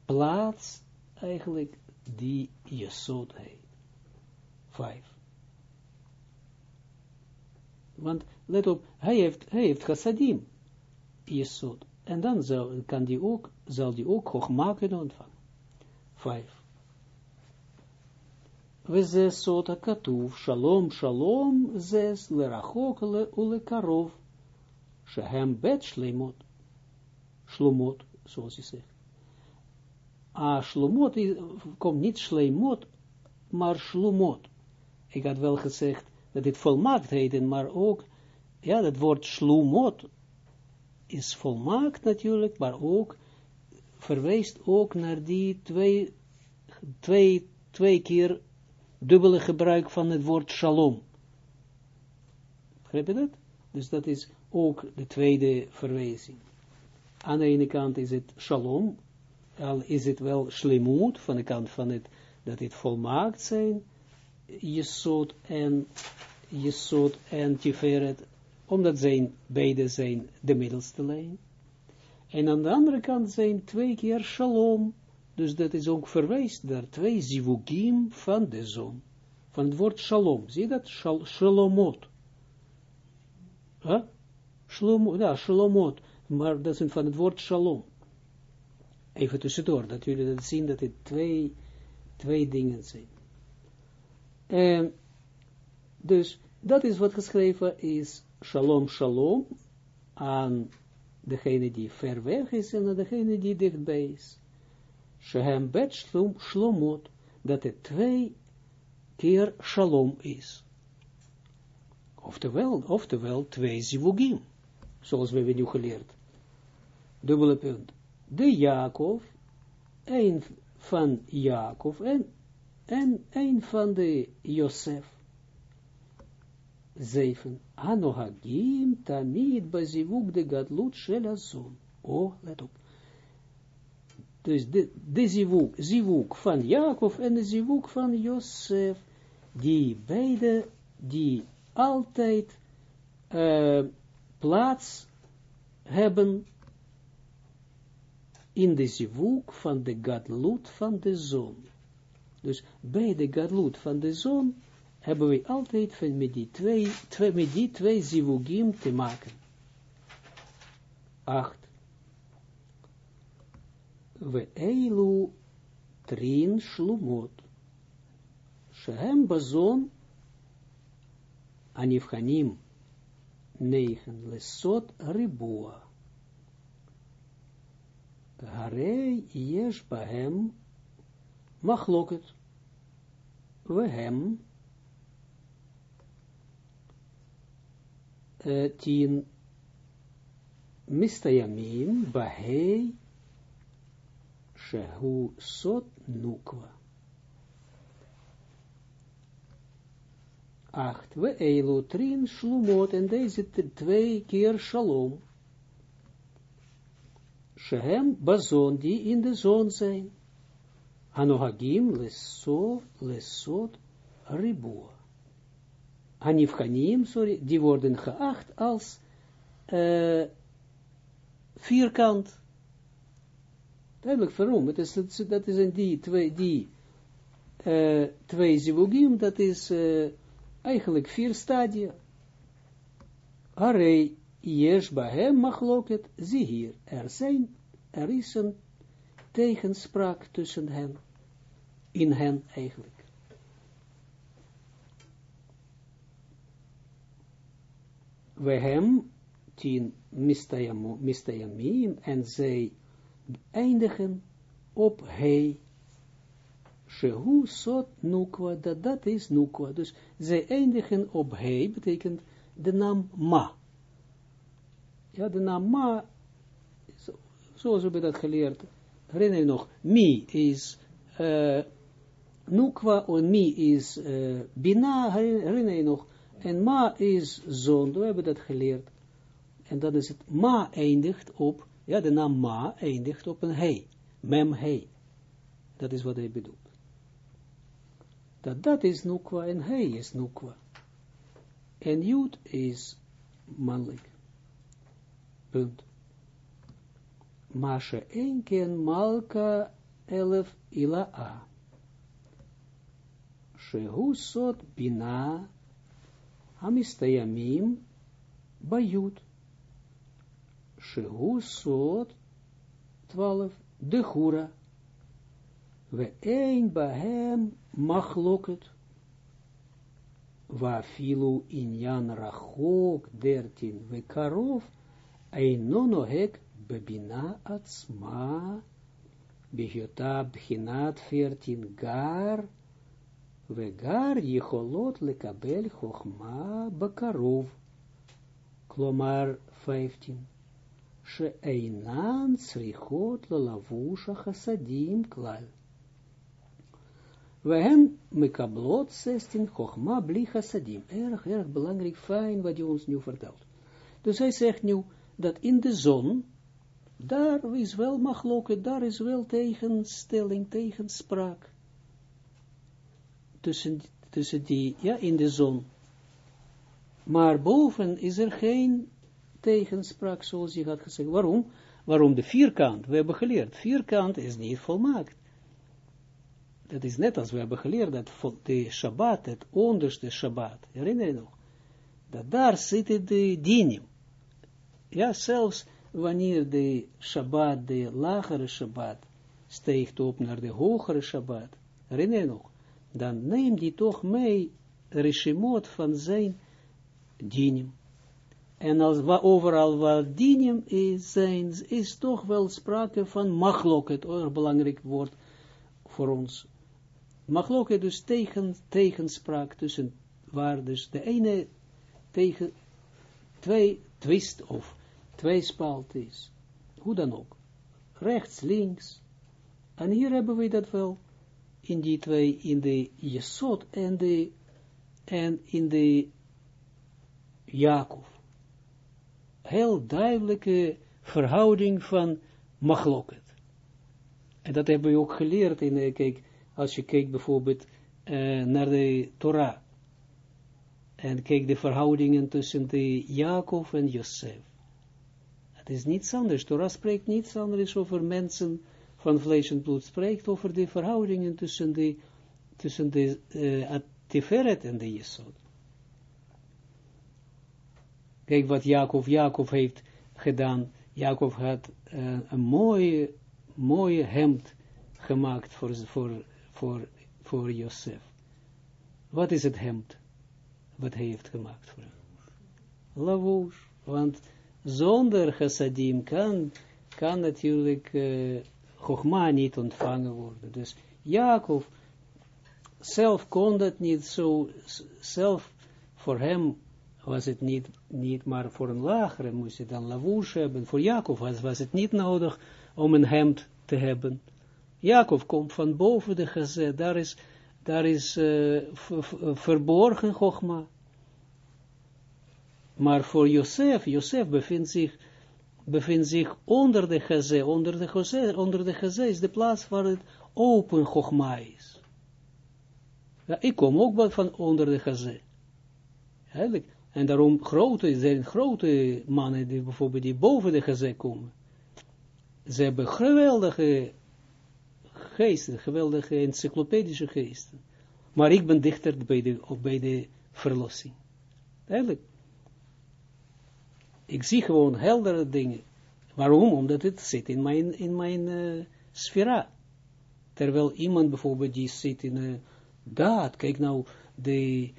A: plaats, eigenlijk, die Jesod heet. Vijf. Want, let op, hij heeft, hij heeft chassadim, Jesod. En dan zal, kan die ook, zal die ook Chogma kunnen ontvangen. Vijf. Zes sota katuv, shalom, shalom, zes, lerachok, ulekarov, shehem bet shlemot, shlomot, zoals je zegt. Ah, shlomot komt niet shlemot, maar shlomot. Ik had wel gezegd dat dit volmaakt heet, maar ook, ja, dat woord shlomot, is volmaakt natuurlijk, maar ook verwijst ook naar die twee, twee, twee keer dubbele gebruik van het woord shalom. Begrijp je dat? Dus dat is ook de tweede verwijzing. Aan de ene kant is het shalom, al is het wel shlemut, van de kant van het, dat het volmaakt zijn, jesot en jesot en tiferet, omdat zijn, beide zijn de middelste lijn. En aan de andere kant zijn twee keer shalom, dus dat is ook verwijst naar twee zivugim van de zon. Van het woord shalom, zie je dat? Shal, shalomot. Huh? Shalom, ja, shalomot, maar dat is van het woord shalom. Even tussendoor, dat jullie dat zien, dat het twee, twee dingen zijn. En dus, dat is wat geschreven is shalom shalom aan degene die ver weg is en aan degene die dichtbij is. Shehem bet shlomot, dat het twee keer shalom is. Oftewel, oftewel twee zivugim, zoals we hebben nu geleerd. Dubbele punt. De Jacob, een van Jacob en, en een van de Josef. 7. Anohagim tamid bazivuk de gadlut shel Oh, let op. Dus de, zivuk, zivuk van Jacob en de zivuk van Josef, die beide, die altijd uh, plaats hebben in de zivuk van de gadlut van de zon. Dus bij de gadlut van de zon hebben we altijd met die twee, twee zivugim te maken. Acht. We eilu trin shlumot. Shehem bazon anifhanim negen lesot ribua. Harei yesh bahem machloket. We hem tien mistayamim bahei shehu sot nukwa. Acht, we eilu trin shlumot, en deze twee keer shalom. Shehem bazon, die in de zon zijn. Hanohagim lesot, lesot ribua. Hanifchanim, sorry, die worden geacht als uh, vierkant. Duidelijk waarom. Het is, dat is een die, twee, die uh, twee zivugim, dat is uh, eigenlijk vier stadia. Arei, yesh bahem machloket, zie hier, er zijn, er is een tegenspraak tussen hen, in hen eigenlijk. we hem tien mistayamim en zij eindigen op hij shehu sot nukwa, dat dat is nukwa. Dus zij eindigen op hij, betekent de naam ma. Ja, de naam ma, zoals we dat geleerd, herinner je nog, mi is uh, nukwa, en mi is uh, bina, herinner je nog, en ma is zon, we hebben dat geleerd. En dan is het ma eindigt op Ja, de naam ma eindigt op een he. Mem he. Dat is wat hij bedoelt. Dat dat is nukwa en hij is nukwa. En Jud is mannelijk. Punt. Masha enken malka elef ila. Shehu sot bina amistayamim bayut. Shehu sot twaalf de hura. We een bahem machloket. Wa filu inyan rachok dertin we karov. Einono hek bebina atzma. Bihota bchinat veertien gar. Vegar jecholot lekabel chochma bakarov. Klomar 15. Sheeinan srichot lalavusha We hem mekablot 16 chochma bli chasadim. Erg, erg belangrijk, fijn wat hij ons nu vertelt. Dus hij zegt nu dat in de zon, daar is wel machloket, daar is wel tegenstelling, tegenspraak. Tussen, tussen die, ja, in de zon. Maar boven is er geen tegenspraak, zoals je had gezegd. Waarom? Waarom de vierkant? We hebben geleerd, vierkant is niet volmaakt. Dat is net als we hebben geleerd, dat de Shabbat, het onderste Shabbat, herinner je nog? Dat daar zitten de dinim. Ja, zelfs wanneer de Shabbat, de lagere Shabbat, steekt op naar de hogere Shabbat, herinner je nog? Dan neemt die toch mee regimot van zijn dinim. En als wa overal waar dinim is, zijn, is toch wel sprake van machlok, het erg belangrijk woord voor ons. Machlok dus tegen, tegenspraak tussen, waar dus de ene tegen twee twist of twee spalt is. Hoe dan ook. Rechts, links. En hier hebben we dat wel in die twee, in de Jesod en, de, en in de Jacob. Heel duidelijke verhouding van machloket. En dat hebben we ook geleerd in, kijk, als je kijkt bijvoorbeeld uh, naar de Torah. En kijk de verhoudingen tussen de Jacob en Josef. Het is niets anders. Torah spreekt niets anders over mensen van vlees en bloed. Spreekt over de verhoudingen tussen de, tussen de uh, en de Jesod. Kijk wat Jacob, Jacob heeft gedaan. Jacob had uh, een mooie, mooie hemd gemaakt voor, voor, voor, voor Josef. Wat is het hemd? Wat hij heeft gemaakt voor hem? Lavouche. Want zonder chassadim kan, kan natuurlijk uh, niet ontvangen worden. Dus Jacob zelf kon dat niet zo, zelf voor hem was het niet, niet maar voor een lagere moest je dan lavouche hebben. Voor Jacob was, was het niet nodig om een hemd te hebben. Jacob komt van boven de gezet, daar is, daar is uh, verborgen Chogma. Maar voor Josef, Josef bevindt zich, bevindt zich onder de gezet, onder de gezet, onder de gezet is de plaats waar het open Chogma is. Ja, ik kom ook van onder de gezet. Eigenlijk. En daarom grote, zijn grote mannen die bijvoorbeeld die boven de gezet komen. Ze hebben geweldige geesten, geweldige encyclopedische geesten. Maar ik ben dichter bij de, bij de verlossing. Eigenlijk. Ik zie gewoon heldere dingen. Waarom? Omdat het zit in mijn, in mijn uh, sfera. Terwijl iemand bijvoorbeeld die zit in uh, daad. Kijk nou, de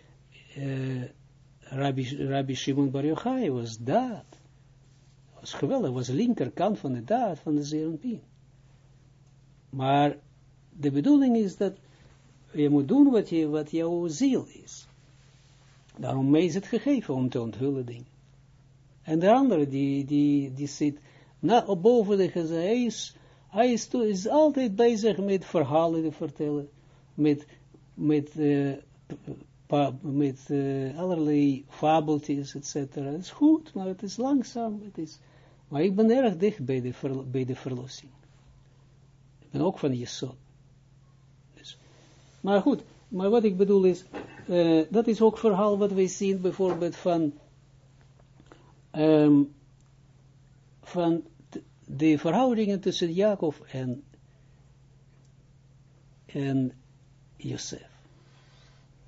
A: uh, Rabbi, Rabbi Shimon Bar Yochai was daad. was geweldig, was linkerkant van de daad van de Zerenpien. Maar de bedoeling is dat je moet doen wat, je, wat jouw ziel is. Daarom is het gegeven om te onthullen dingen. En de andere, die, die, die zit na, boven de gezegd, hij, is, hij is, altijd bezig met verhalen te vertellen, met, met, pa, met uh, allerlei fabeltjes, etc. Het is goed, maar het is langzaam, het is, Maar ik ben erg dicht bij de, bij de verlossing. Ben ook van Jesod. Dus, maar goed, maar wat ik bedoel is, uh, dat is ook verhaal wat wij zien bijvoorbeeld van, um, van de verhoudingen tussen Jacob en, en Joseph.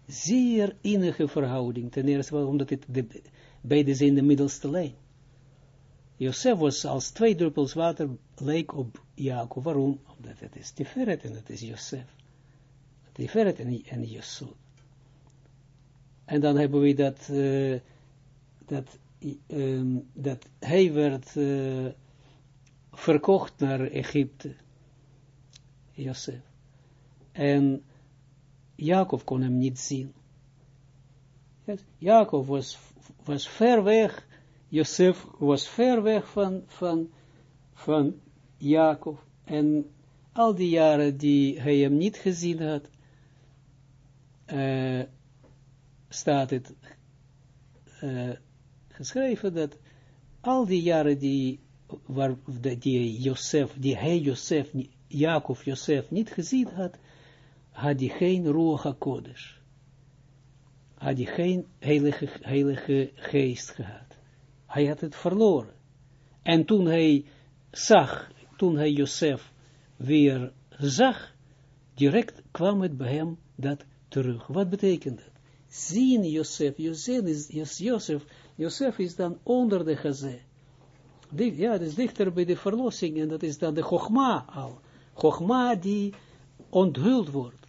A: Zeer innige verhouding, ten eerste omdat het de, beide zijn de middelste lijn. Joseph was als twee druppels water leek op Jacob. Waarom? Omdat het is Tiferet en het is Joseph. Tiferet en, en Jesod. En dan hebben we dat, uh, dat, um, dat hij werd uh, verkocht naar Egypte. Joseph. En Jacob kon hem niet zien. Jacob was, was ver weg, Joseph was ver weg van, van, van Jacob. En al die jaren die hij hem niet gezien had, uh, staat het uh, geschreven dat al die jaren die, waar, die Joseph, die hij Joseph, Jacob Joseph niet gezien had, had hij geen Ruach HaKodesh. Had hij geen heilige, heilige geest gehad. Hij had het verloren. En toen hij zag, toen hij Joseph weer zag, direct kwam het bij hem dat terug. Wat betekent dat? Zien Joseph, Joseph is, Joseph, Joseph is dan onder de gazé. Ja, dat is dichter bij de verlossing en dat is dan de Chogma al. Chogma die onthuld wordt.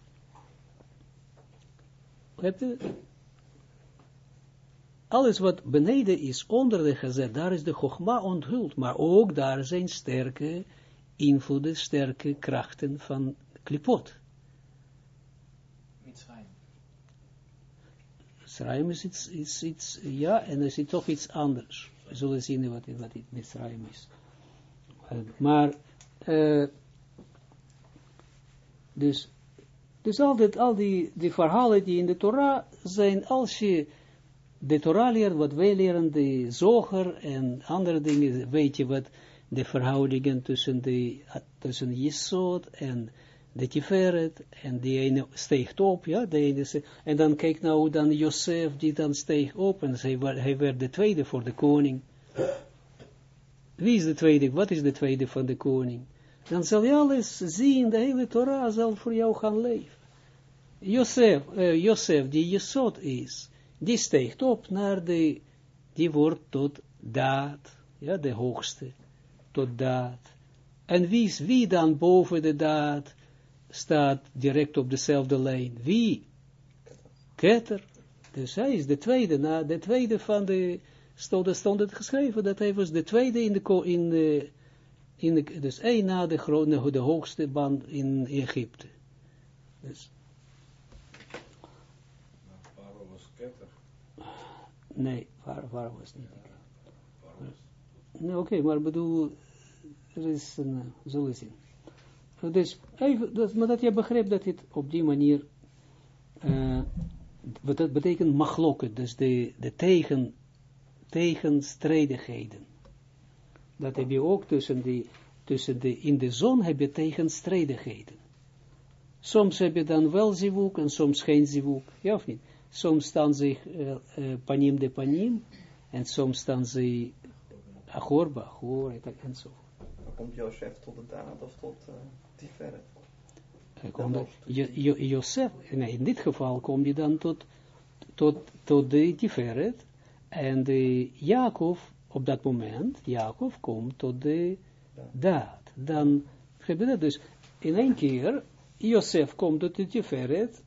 A: Alles wat beneden is, onder de gezet, daar is de Chogma onthuld, maar ook daar zijn sterke invloeden, sterke krachten van klipot. Mitzrayim is iets, iets, iets, ja, en er is toch iets anders. We zullen zien wat, wat het Mitzrayim is. Maar, uh, dus dus al, dit, al die, die verhalen die in de Torah zijn, als je de Torah leert, wat wij leren, de zoger en andere dingen, weet je wat de verhoudingen tussen, de, tussen Jesod en de Tiferet, en die ene op, ja, de ene, en dan kijk nou dan Josef, die dan steeg op, en hij, hij werd de tweede voor de koning. Wie is de tweede, wat is de tweede van de koning? dan zal je alles zien, de hele Torah zal voor jou gaan leven. Josef, uh, Josef die Jesod is, die steekt op naar de, die wordt tot daad, ja, de hoogste, tot daad. En wie, is, wie dan boven de daad staat direct op dezelfde lijn? Wie? Keter. Dus hij is de tweede, na de tweede van de, stond, stond het geschreven, dat hij was de tweede in de, in de in de, dus één na de, grote, de hoogste band in Egypte. Dus.
B: Farao was ketter.
A: Nee, Farao was niet. Nee, oké, okay, maar bedoel, er is een, uh, zullen zien. Dus, maar dat je begrijpt dat het op die manier, uh, wat dat betekent maglokken, dus de, de tegen, tegenstrijdigheden dat heb je ook tussen die, tussen de, in de zon heb je tegenstrijdigheden. Soms heb je dan wel zivuk en soms geen zivuk, ja of niet? Soms staan ze uh, uh, panim de panim en soms staan ze achor ba achor en zo.
C: Dan komt Jozef tot de daad of tot uh, Tiferet?
A: Jo, Jozef, nee, in dit geval kom je dan tot, tot, tot de Tiferet en de Jacob op dat moment, Jacob komt tot de daad. Dan gebeurt het dus in één keer, Joseph komt tot de Tiferet,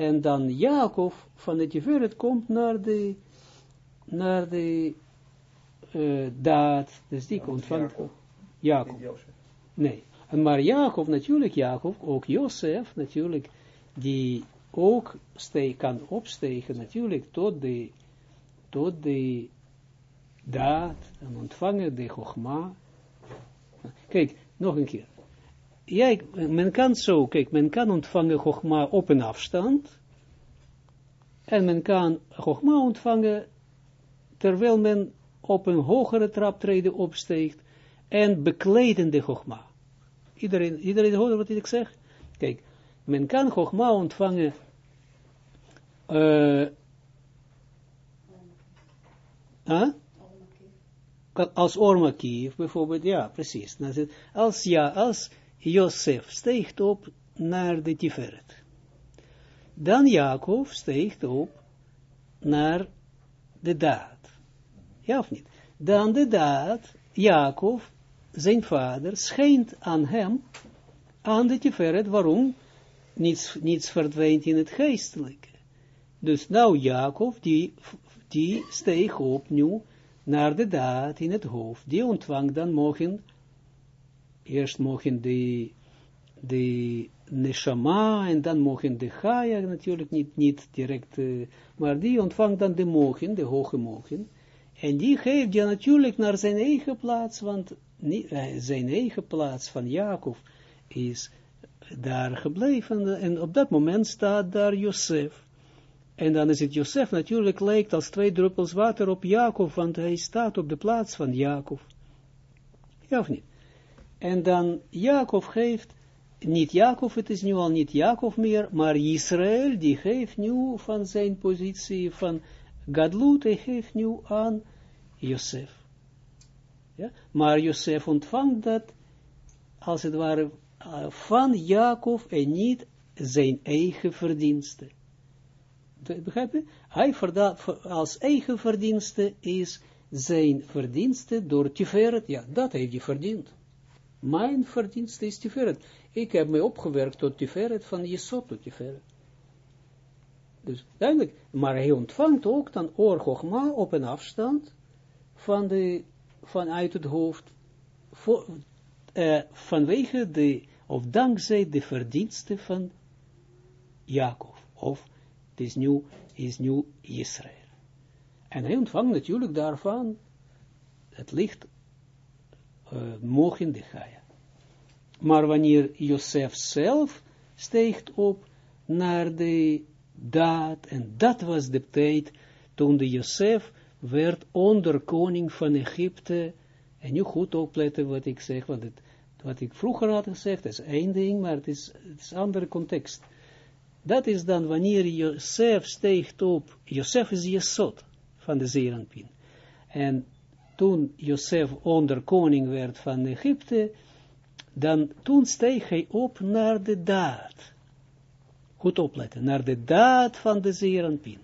A: en dan Jacob van de Tiferet komt naar de, naar de uh, daad, dus die komt van Jacob. Nee, en maar Jacob, natuurlijk Jacob, ook Joseph, natuurlijk, die ook steek, kan opstegen, natuurlijk, tot de, tot de daad en ontvangen de chogma. Kijk, nog een keer. Jij, men kan zo, kijk, men kan ontvangen chogma op een afstand. En men kan chogma ontvangen terwijl men op een hogere traptreden opsteegt en bekledende Chogma. Iedereen, iedereen hoort wat ik zeg? Kijk, men kan Chogma ontvangen uh, huh? als ormakief bijvoorbeeld, ja, precies. Als, ja, als Josef steegt op naar de Tiferet. Dan Jacob steegt op naar de daad. Ja of niet? Dan de daad, Jacob, zijn vader, schijnt aan hem, aan de Tiferet, waarom? Niets, niets verdwijnt in het geestelijke. Dus nou Jacob, die, die steeg op nu naar de daad in het hoofd. Die ontvangt dan mogen, eerst mogen de, de neshama en dan mogen de chaya, natuurlijk niet, niet direct, uh, maar die ontvangt dan de mogen, de hoge mogen. En die geeft je natuurlijk naar zijn eigen plaats, want uh, zijn eigen plaats van Jacob is daar gebleven. En op dat moment staat daar Josef. En dan is het Josef natuurlijk lijkt als twee druppels water op Jacob, want hij staat op de plaats van Jacob. Ja of niet? En dan Jacob geeft, niet Jacob, het is nu al niet Jacob meer, maar Israël, die geeft nu van zijn positie van Gadlut, hij geeft nu aan Josef. Ja? Maar Josef ontvangt dat, als het ware, uh, van Jacob en niet zijn eigen verdiensten. Begrijp je? Hij als eigen verdienste is zijn verdienste door Tiferet. Ja, dat heeft hij verdiend. Mijn verdienste is Tiferet. Ik heb me opgewerkt tot Tiferet van Jesod tot Tiferet. Dus duidelijk, maar hij ontvangt ook dan Orgochma op een afstand van de, vanuit het hoofd, voor, uh, vanwege de, of dankzij de verdienste van Jacob, of is nu, is nu Israël. En hij ontvangt natuurlijk daarvan het licht mogen de Gaia. Maar wanneer Josef zelf steegt op naar de daad, en dat was de tijd toen de werd onder koning van Egypte, en nu goed opletten wat ik zeg, want het, wat ik vroeger had gezegd, is één ding, maar het is, het is een andere context. Dat is dan wanneer Josef steegt op, Josef is Jesod van de Zeranpin. En toen Josef onder koning werd van Egypte, dan toen steeg hij op naar de daad. Goed opletten, naar de daad van de Zeranpin.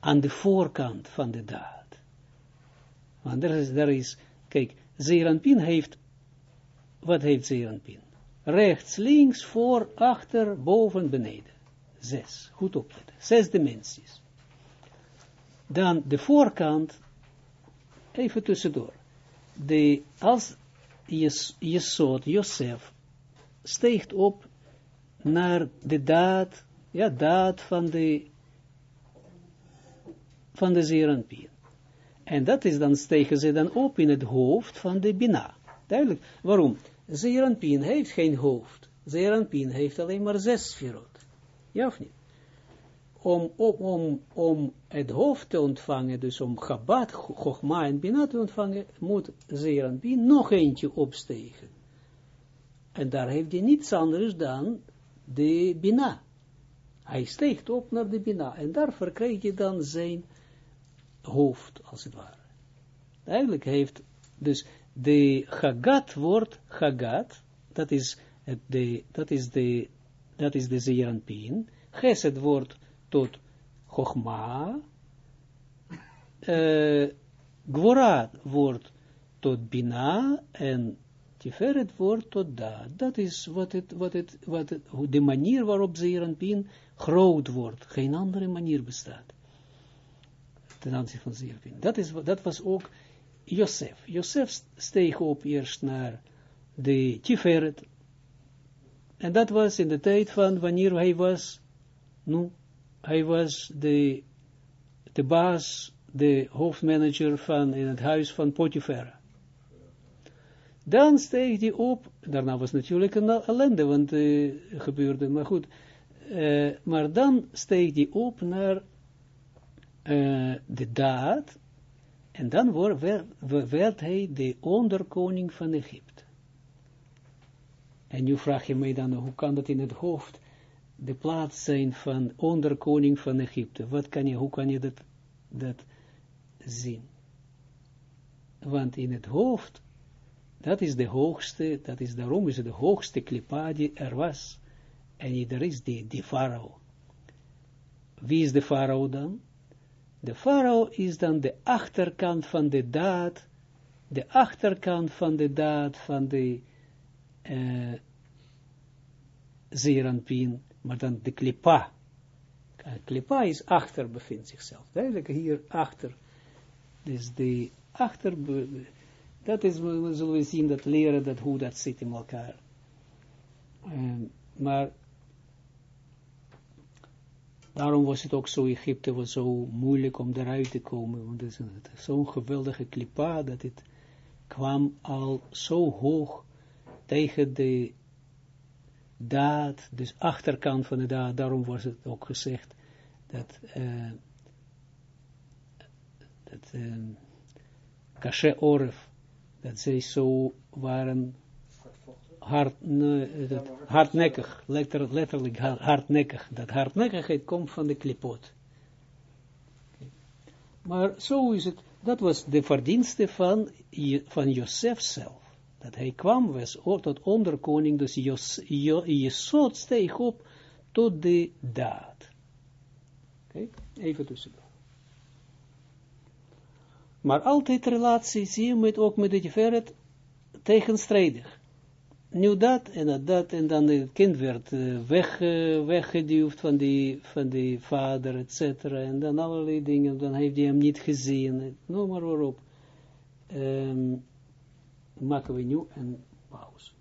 A: Aan de voorkant van de daad. Want er is, er is kijk, Zeranpin heeft, wat heeft Zeranpin? rechts, links, voor, achter, boven, beneden. Zes, goed opletten. Zes dimensies. Dan de voorkant, even tussendoor. De, als Jesod, Josef, steegt op naar de daad, ja, daad van de, van de Zeranpien. En dat is dan, stegen ze dan op in het hoofd van de Bina. Duidelijk. Waarom? Zeranpien heeft geen hoofd. Zeranpien heeft alleen maar zes sferot. Ja of niet? Om, om, om, het hoofd te ontvangen, dus om Chabad, Chogma en Bina te ontvangen, moet Zeranpien nog eentje opstegen. En daar heeft hij niets anders dan de Bina. Hij steegt op naar de Bina. En daar verkrijg je dan zijn hoofd, als het ware. Eigenlijk heeft, dus de Hagat wordt Hagat, dat is de, dat is de, dat is de Geset wordt tot Chogma, uh, wordt tot Bina, en Tiferet wordt tot Da. Dat is wat het, wat het, wat het, de manier waarop Zeeranpien groot wordt. Geen andere manier bestaat. Ten aanzien van Zeeranpien. Dat, is, dat was ook Josef. Josef steeg op eerst naar de Tiferet. En dat was in de tijd van wanneer hij was, nu, hij was de, de baas, de hoofdmanager van in het huis van Potifera. Dan steeg hij op, daarna was natuurlijk een ellende, want uh, gebeurde, maar goed, uh, maar dan steeg hij op naar uh, de daad, En dan werd, werd hij de onderkoning van Egypte. En nu vraag je mij dan, hoe kan dat in het hoofd de plaats zijn van onderkoning van Egypte? Wat kan je, hoe kan je dat, dat zien? Want in het hoofd, dat is de hoogste, dat is daarom is het de hoogste klipa er was. En er is die, die farao. Wie is de farao dan? De farao is dan de achterkant van de daad, de achterkant van de daad van de uh, Zeranpien, maar dan de klipa. Klipa is achter, bevindt zichzelf. Duidelijk hier achter. Dus de achter, dat is, we zullen zien, dat leren, dat hoe dat zit in elkaar. Um, maar daarom was het ook zo, Egypte was zo moeilijk om eruit te komen, want het is zo'n geweldige klipa, dat het kwam al zo hoog tegen de daad, dus achterkant van de daad, daarom was het ook gezegd, dat, uh, dat uh, kashe oref, dat zij zo waren hard, nee, dat, hardnekkig, letter, letterlijk hardnekkig. Dat hardnekkigheid komt van de klipot. Maar zo is het, dat was de verdienste van, van Joseph zelf. Dat hij kwam, was tot onderkoning, dus Jesod steeg op tot de daad. Oké, even tussendoor. Maar altijd relatie zie je met, ook met de Tiferet tegenstrijdig. Nu dat en dat en dan het kind werd uh, weg, uh, weggeduwd van die, van die vader, et cetera, en dan allerlei dingen, dan heeft hij hem niet gezien, noem maar waarop. Um, maken we nu een pauze.